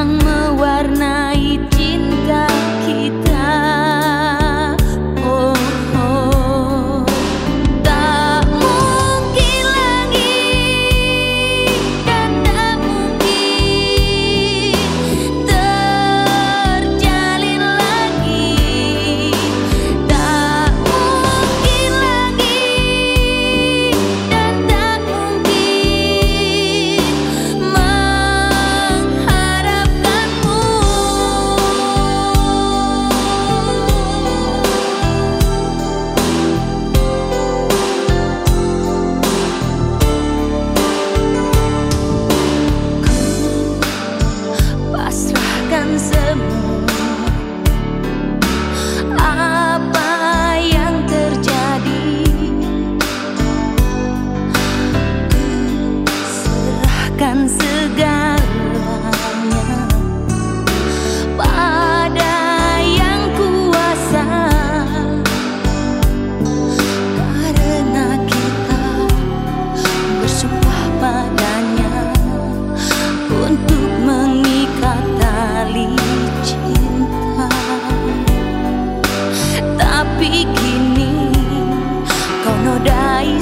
inanma adanya untuk mengikat tali cinta. Tapi kini kau nodai